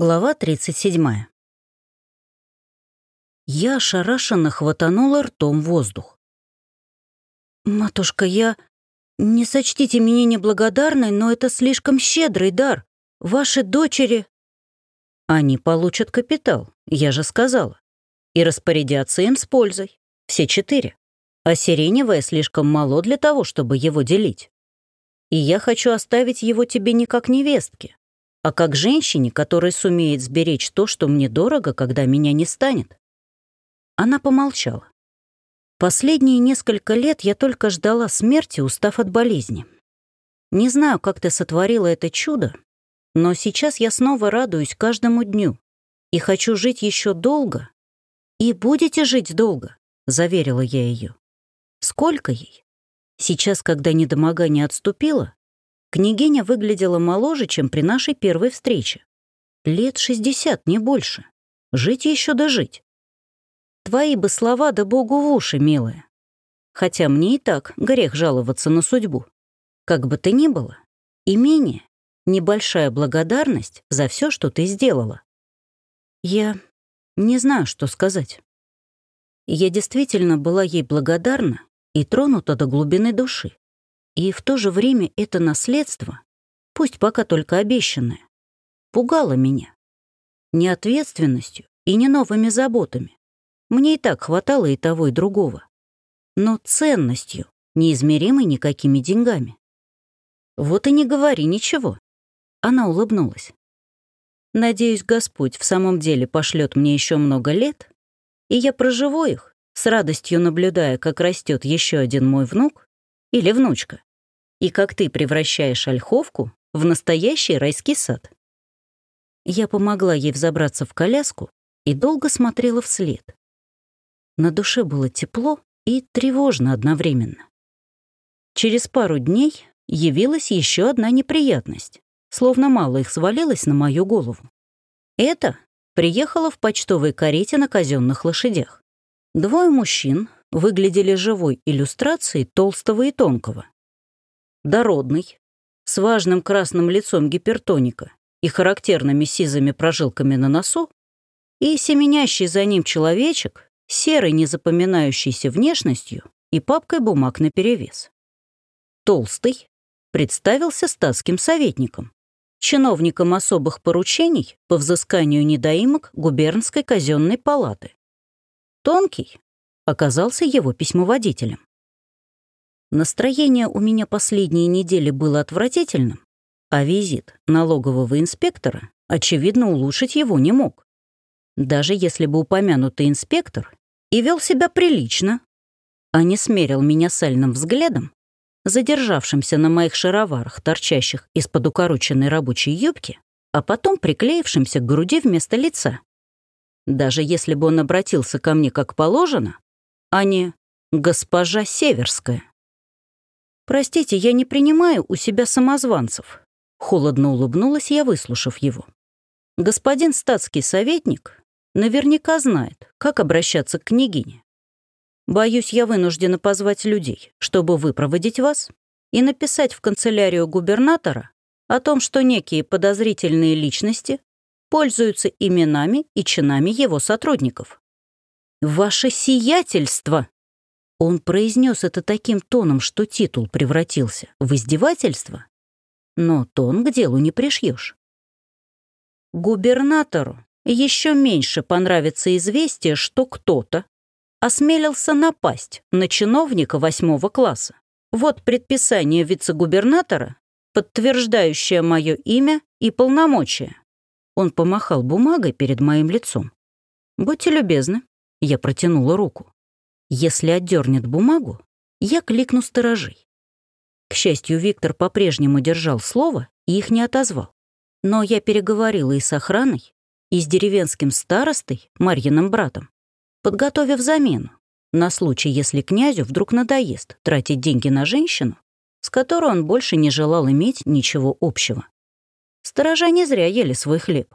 Глава 37. Я ошарашенно хватанула ртом воздух. «Матушка, я... Не сочтите меня неблагодарной, но это слишком щедрый дар. Ваши дочери...» «Они получат капитал, я же сказала. И распорядятся им с пользой. Все четыре. А сиреневое слишком мало для того, чтобы его делить. И я хочу оставить его тебе не как невестке, а как женщине, которая сумеет сберечь то, что мне дорого, когда меня не станет. Она помолчала. Последние несколько лет я только ждала смерти, устав от болезни. Не знаю, как ты сотворила это чудо, но сейчас я снова радуюсь каждому дню и хочу жить еще долго. И будете жить долго, заверила я ее. Сколько ей? Сейчас, когда недомогание отступило, Княгиня выглядела моложе, чем при нашей первой встрече. Лет шестьдесят, не больше. Жить еще дожить. Твои бы слова да богу в уши, милая. Хотя мне и так грех жаловаться на судьбу. Как бы то ни было, имение — небольшая благодарность за все, что ты сделала. Я не знаю, что сказать. Я действительно была ей благодарна и тронута до глубины души. И в то же время это наследство, пусть пока только обещанное, пугало меня. Не ответственностью и не новыми заботами. Мне и так хватало и того, и другого. Но ценностью, неизмеримой никакими деньгами. Вот и не говори ничего. Она улыбнулась. Надеюсь, Господь в самом деле пошлет мне еще много лет, и я проживу их, с радостью наблюдая, как растет еще один мой внук или внучка и как ты превращаешь ольховку в настоящий райский сад. Я помогла ей взобраться в коляску и долго смотрела вслед. На душе было тепло и тревожно одновременно. Через пару дней явилась еще одна неприятность, словно мало их свалилось на мою голову. Это приехала в почтовой карете на казенных лошадях. Двое мужчин выглядели живой иллюстрацией толстого и тонкого дородный, с важным красным лицом гипертоника и характерными сизыми прожилками на носу, и семенящий за ним человечек, серой незапоминающейся внешностью и папкой бумаг наперевес. Толстый представился статским советником, чиновником особых поручений по взысканию недоимок губернской казенной палаты. Тонкий оказался его письмоводителем. Настроение у меня последние недели было отвратительным, а визит налогового инспектора, очевидно, улучшить его не мог. Даже если бы упомянутый инспектор и вел себя прилично, а не смерил меня сальным взглядом, задержавшимся на моих шароварах, торчащих из-под укороченной рабочей юбки, а потом приклеившимся к груди вместо лица. Даже если бы он обратился ко мне как положено, а не «госпожа Северская». «Простите, я не принимаю у себя самозванцев», — холодно улыбнулась я, выслушав его. «Господин статский советник наверняка знает, как обращаться к княгине. Боюсь, я вынуждена позвать людей, чтобы выпроводить вас и написать в канцелярию губернатора о том, что некие подозрительные личности пользуются именами и чинами его сотрудников. «Ваше сиятельство!» Он произнес это таким тоном, что титул превратился в издевательство. Но тон к делу не пришьешь. Губернатору еще меньше понравится известие, что кто-то осмелился напасть на чиновника восьмого класса. Вот предписание вице-губернатора, подтверждающее мое имя и полномочия. Он помахал бумагой перед моим лицом. «Будьте любезны», — я протянула руку. Если отдернет бумагу, я кликну сторожей. К счастью, Виктор по-прежнему держал слово и их не отозвал. Но я переговорила и с охраной, и с деревенским старостой, Марьиным братом, подготовив замену на случай, если князю вдруг надоест тратить деньги на женщину, с которой он больше не желал иметь ничего общего. Сторожа не зря ели свой хлеб.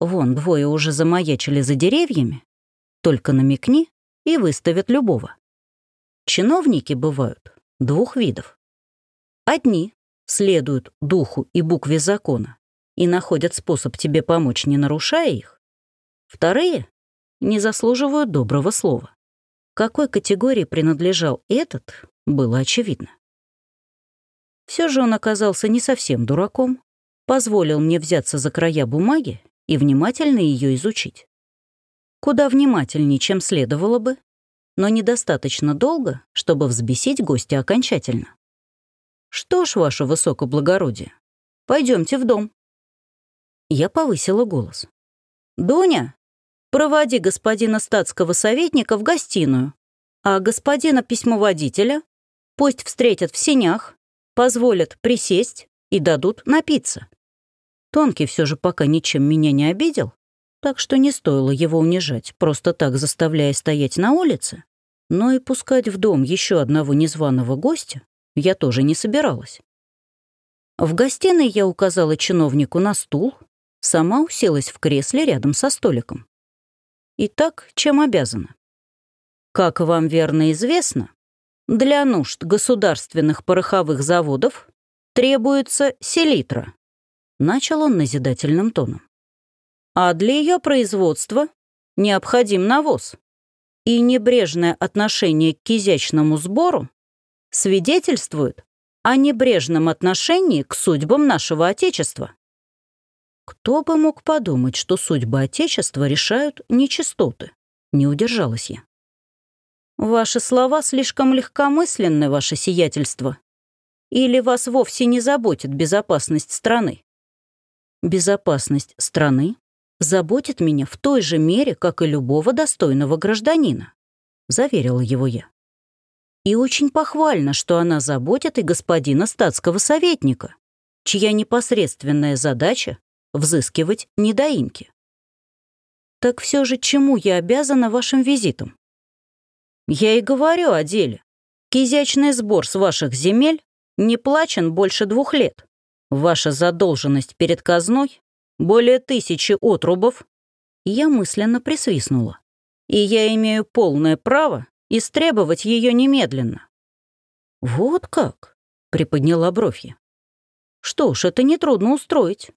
Вон, двое уже замаячили за деревьями. Только намекни, и выставят любого. Чиновники бывают двух видов. Одни следуют духу и букве закона и находят способ тебе помочь, не нарушая их. Вторые не заслуживают доброго слова. Какой категории принадлежал этот, было очевидно. Все же он оказался не совсем дураком, позволил мне взяться за края бумаги и внимательно ее изучить. Куда внимательнее, чем следовало бы, но недостаточно долго, чтобы взбесить гостя окончательно. «Что ж, ваше высокоблагородие, пойдемте в дом». Я повысила голос. «Дуня, проводи господина статского советника в гостиную, а господина письмоводителя пусть встретят в сенях, позволят присесть и дадут напиться. Тонкий все же пока ничем меня не обидел, так что не стоило его унижать, просто так заставляя стоять на улице, но и пускать в дом еще одного незваного гостя я тоже не собиралась. В гостиной я указала чиновнику на стул, сама уселась в кресле рядом со столиком. Итак, чем обязана? Как вам верно известно, для нужд государственных пороховых заводов требуется селитра. Начал он назидательным тоном. А для ее производства необходим навоз. И небрежное отношение к изящному сбору свидетельствует о небрежном отношении к судьбам нашего Отечества. Кто бы мог подумать, что судьбы Отечества решают нечистоты? Не удержалась я. Ваши слова слишком легкомысленны, ваше сиятельство. Или вас вовсе не заботит безопасность страны? Безопасность страны заботит меня в той же мере, как и любого достойного гражданина, заверила его я. И очень похвально, что она заботит и господина статского советника, чья непосредственная задача — взыскивать недоимки. Так все же чему я обязана вашим визитом? Я и говорю о деле. Кизячный сбор с ваших земель не плачен больше двух лет. Ваша задолженность перед казной — более тысячи отрубов. Я мысленно присвистнула. И я имею полное право истребовать ее немедленно. Вот как? Приподняла бровь я. Что ж, это нетрудно устроить.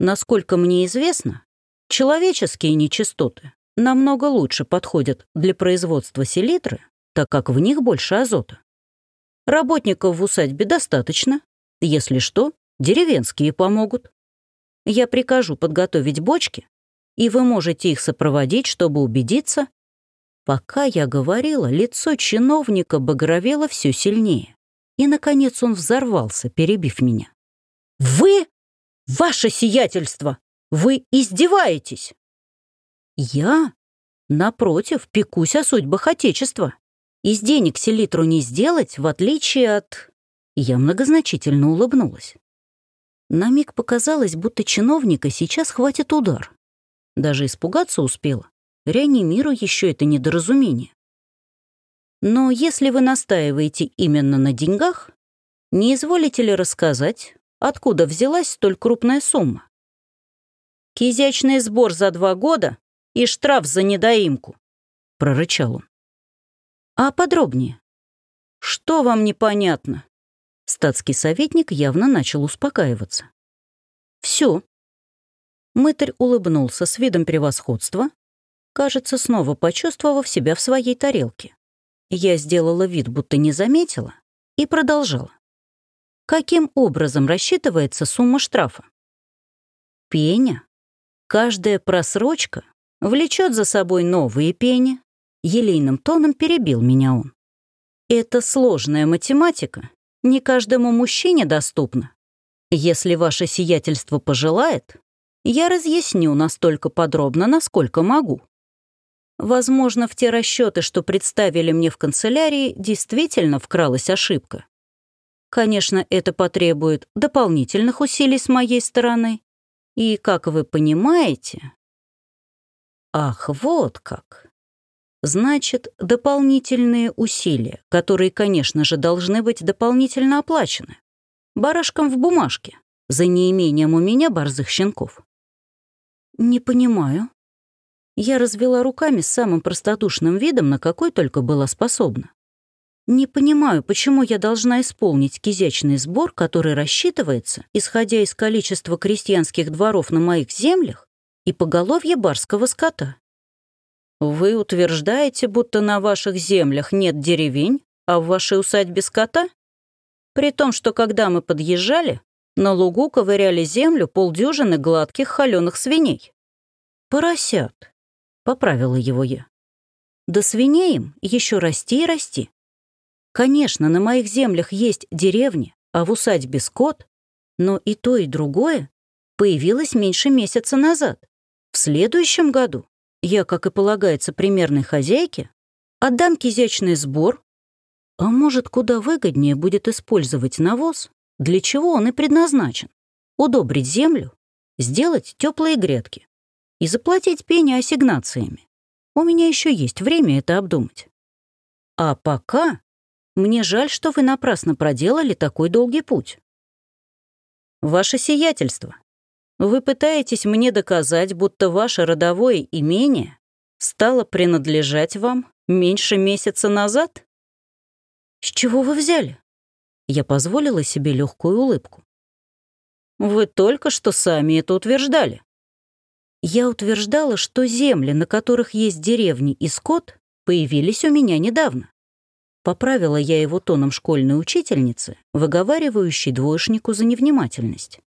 Насколько мне известно, человеческие нечистоты намного лучше подходят для производства селитры, так как в них больше азота. Работников в усадьбе достаточно. Если что, деревенские помогут. Я прикажу подготовить бочки, и вы можете их сопроводить, чтобы убедиться. Пока я говорила, лицо чиновника багровело все сильнее. И, наконец, он взорвался, перебив меня. «Вы? Ваше сиятельство! Вы издеваетесь!» Я, напротив, пекусь о судьбах Отечества. Из денег селитру не сделать, в отличие от... Я многозначительно улыбнулась. На миг показалось, будто чиновника сейчас хватит удар. Даже испугаться успела. Реанимирую еще это недоразумение. Но если вы настаиваете именно на деньгах, не изволите ли рассказать, откуда взялась столь крупная сумма? Кизячный сбор за два года и штраф за недоимку», — прорычал он. «А подробнее? Что вам непонятно?» Статский советник явно начал успокаиваться. «Все». Мытарь улыбнулся с видом превосходства, кажется, снова почувствовав себя в своей тарелке. Я сделала вид, будто не заметила, и продолжала. Каким образом рассчитывается сумма штрафа? Пеня. Каждая просрочка влечет за собой новые пени. Елейным тоном перебил меня он. Это сложная математика, не каждому мужчине доступна. Если ваше сиятельство пожелает, я разъясню настолько подробно, насколько могу. Возможно, в те расчеты, что представили мне в канцелярии, действительно вкралась ошибка. Конечно, это потребует дополнительных усилий с моей стороны. И, как вы понимаете, Ах, вот как. Значит, дополнительные усилия, которые, конечно же, должны быть дополнительно оплачены. Барашком в бумажке, за неимением у меня борзых щенков. Не понимаю. Я развела руками с самым простодушным видом, на какой только была способна. Не понимаю, почему я должна исполнить кизячный сбор, который рассчитывается, исходя из количества крестьянских дворов на моих землях и поголовья барского скота. Вы утверждаете, будто на ваших землях нет деревень, а в вашей усадьбе скота? При том, что когда мы подъезжали, на лугу ковыряли землю полдюжины гладких холеных свиней. «Поросят», — поправила его я. «Да свиней им еще расти и расти. Конечно, на моих землях есть деревни, а в усадьбе скот, но и то, и другое появилось меньше месяца назад. В следующем году я, как и полагается примерной хозяйке, отдам кизячный сбор, а может, куда выгоднее будет использовать навоз, для чего он и предназначен. Удобрить землю, сделать теплые грядки и заплатить пени ассигнациями. У меня еще есть время это обдумать. А пока мне жаль, что вы напрасно проделали такой долгий путь. Ваше сиятельство, вы пытаетесь мне доказать, будто ваше родовое имение стало принадлежать вам меньше месяца назад? С чего вы взяли? Я позволила себе легкую улыбку. Вы только что сами это утверждали. Я утверждала, что земли, на которых есть деревни и скот, появились у меня недавно. Поправила я его тоном школьной учительницы, выговаривающей двоечнику за невнимательность.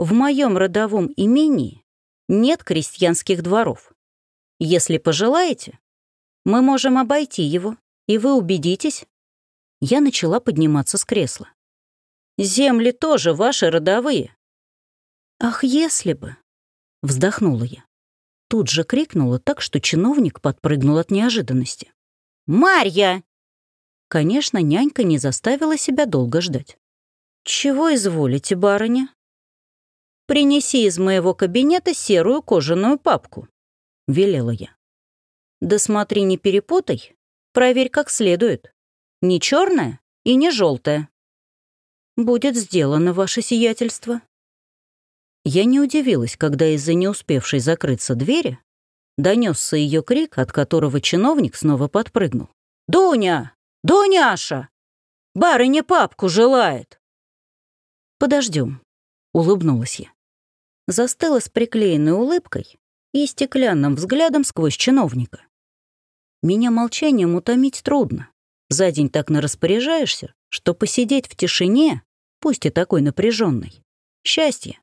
В моем родовом имении нет крестьянских дворов. Если пожелаете, мы можем обойти его, и вы убедитесь. Я начала подниматься с кресла. Земли тоже ваши родовые. Ах, если бы! Вздохнула я. Тут же крикнула так, что чиновник подпрыгнул от неожиданности. «Марья!» Конечно, нянька не заставила себя долго ждать. «Чего изволите, барыня?» «Принеси из моего кабинета серую кожаную папку», — велела я. «Да смотри, не перепутай. Проверь как следует. Не черная и не желтая». «Будет сделано, ваше сиятельство». Я не удивилась, когда из-за не успевшей закрыться двери донесся ее крик, от которого чиновник снова подпрыгнул. «Дуня! «Дуняша! Барыня папку желает!» «Подождем», — улыбнулась я. Застыла с приклеенной улыбкой и стеклянным взглядом сквозь чиновника. Меня молчанием утомить трудно. За день так нараспоряжаешься, что посидеть в тишине, пусть и такой напряженной, счастье.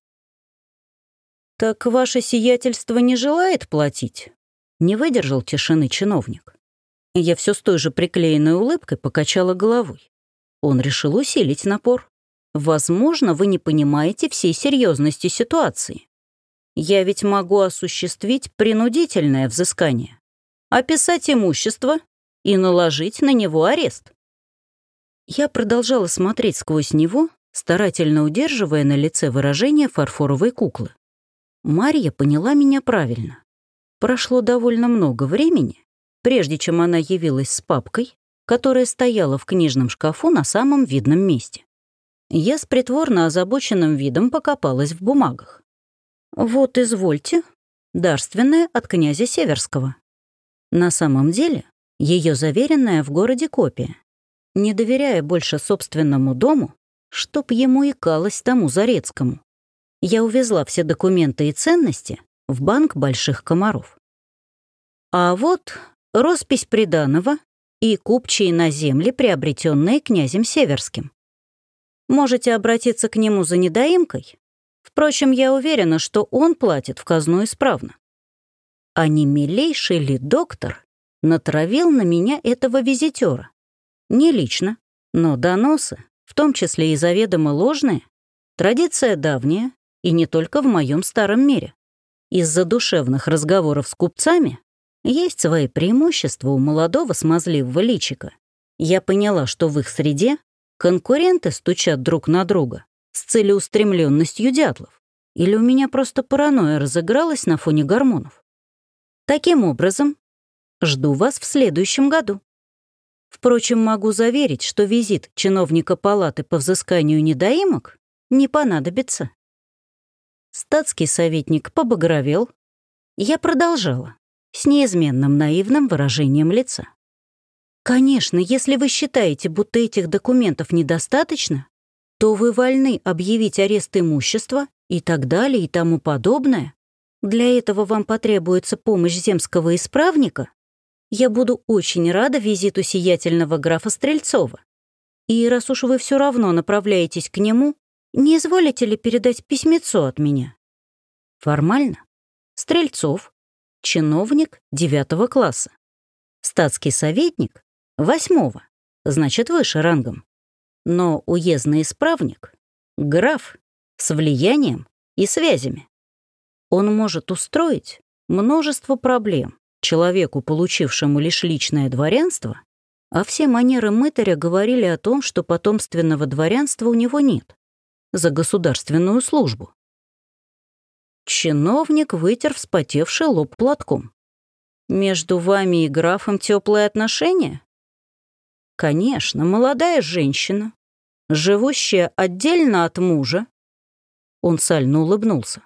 «Так ваше сиятельство не желает платить?» Не выдержал тишины чиновник. Я все с той же приклеенной улыбкой покачала головой. Он решил усилить напор. Возможно, вы не понимаете всей серьезности ситуации. Я ведь могу осуществить принудительное взыскание, описать имущество и наложить на него арест. Я продолжала смотреть сквозь него, старательно удерживая на лице выражение фарфоровой куклы. Марья поняла меня правильно. Прошло довольно много времени, прежде чем она явилась с папкой, которая стояла в книжном шкафу на самом видном месте. Я с притворно озабоченным видом покопалась в бумагах. «Вот, извольте, дарственная от князя Северского». На самом деле, ее заверенная в городе копия. Не доверяя больше собственному дому, чтоб ему икалось тому Зарецкому. Я увезла все документы и ценности в банк Больших Комаров. А вот роспись приданого и купчие на земле, приобретенные князем Северским. Можете обратиться к нему за недоимкой. Впрочем, я уверена, что он платит в казну исправно. А не милейший ли доктор натравил на меня этого визитера? Не лично, но доносы, в том числе и заведомо ложные, традиция давняя и не только в моем старом мире. Из-за душевных разговоров с купцами есть свои преимущества у молодого смазливого личика. Я поняла, что в их среде конкуренты стучат друг на друга с целеустремленностью дятлов. Или у меня просто паранойя разыгралась на фоне гормонов. Таким образом, жду вас в следующем году. Впрочем, могу заверить, что визит чиновника палаты по взысканию недоимок не понадобится. Статский советник побагровел. Я продолжала с неизменным наивным выражением лица. Конечно, если вы считаете, будто этих документов недостаточно, то вы вольны объявить арест имущества и так далее и тому подобное. Для этого вам потребуется помощь земского исправника. Я буду очень рада визиту сиятельного графа Стрельцова. И раз уж вы все равно направляетесь к нему, не изволите ли передать письмецо от меня? Формально. Стрельцов, чиновник девятого класса. Статский советник восьмого, значит, выше рангом. Но уездный исправник — граф с влиянием и связями. Он может устроить множество проблем человеку, получившему лишь личное дворянство, а все манеры мытаря говорили о том, что потомственного дворянства у него нет за государственную службу. Чиновник вытер вспотевший лоб платком. «Между вами и графом теплые отношения?» «Конечно, молодая женщина, живущая отдельно от мужа». Он сально улыбнулся.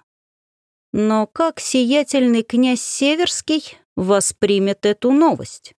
«Но как сиятельный князь Северский воспримет эту новость?»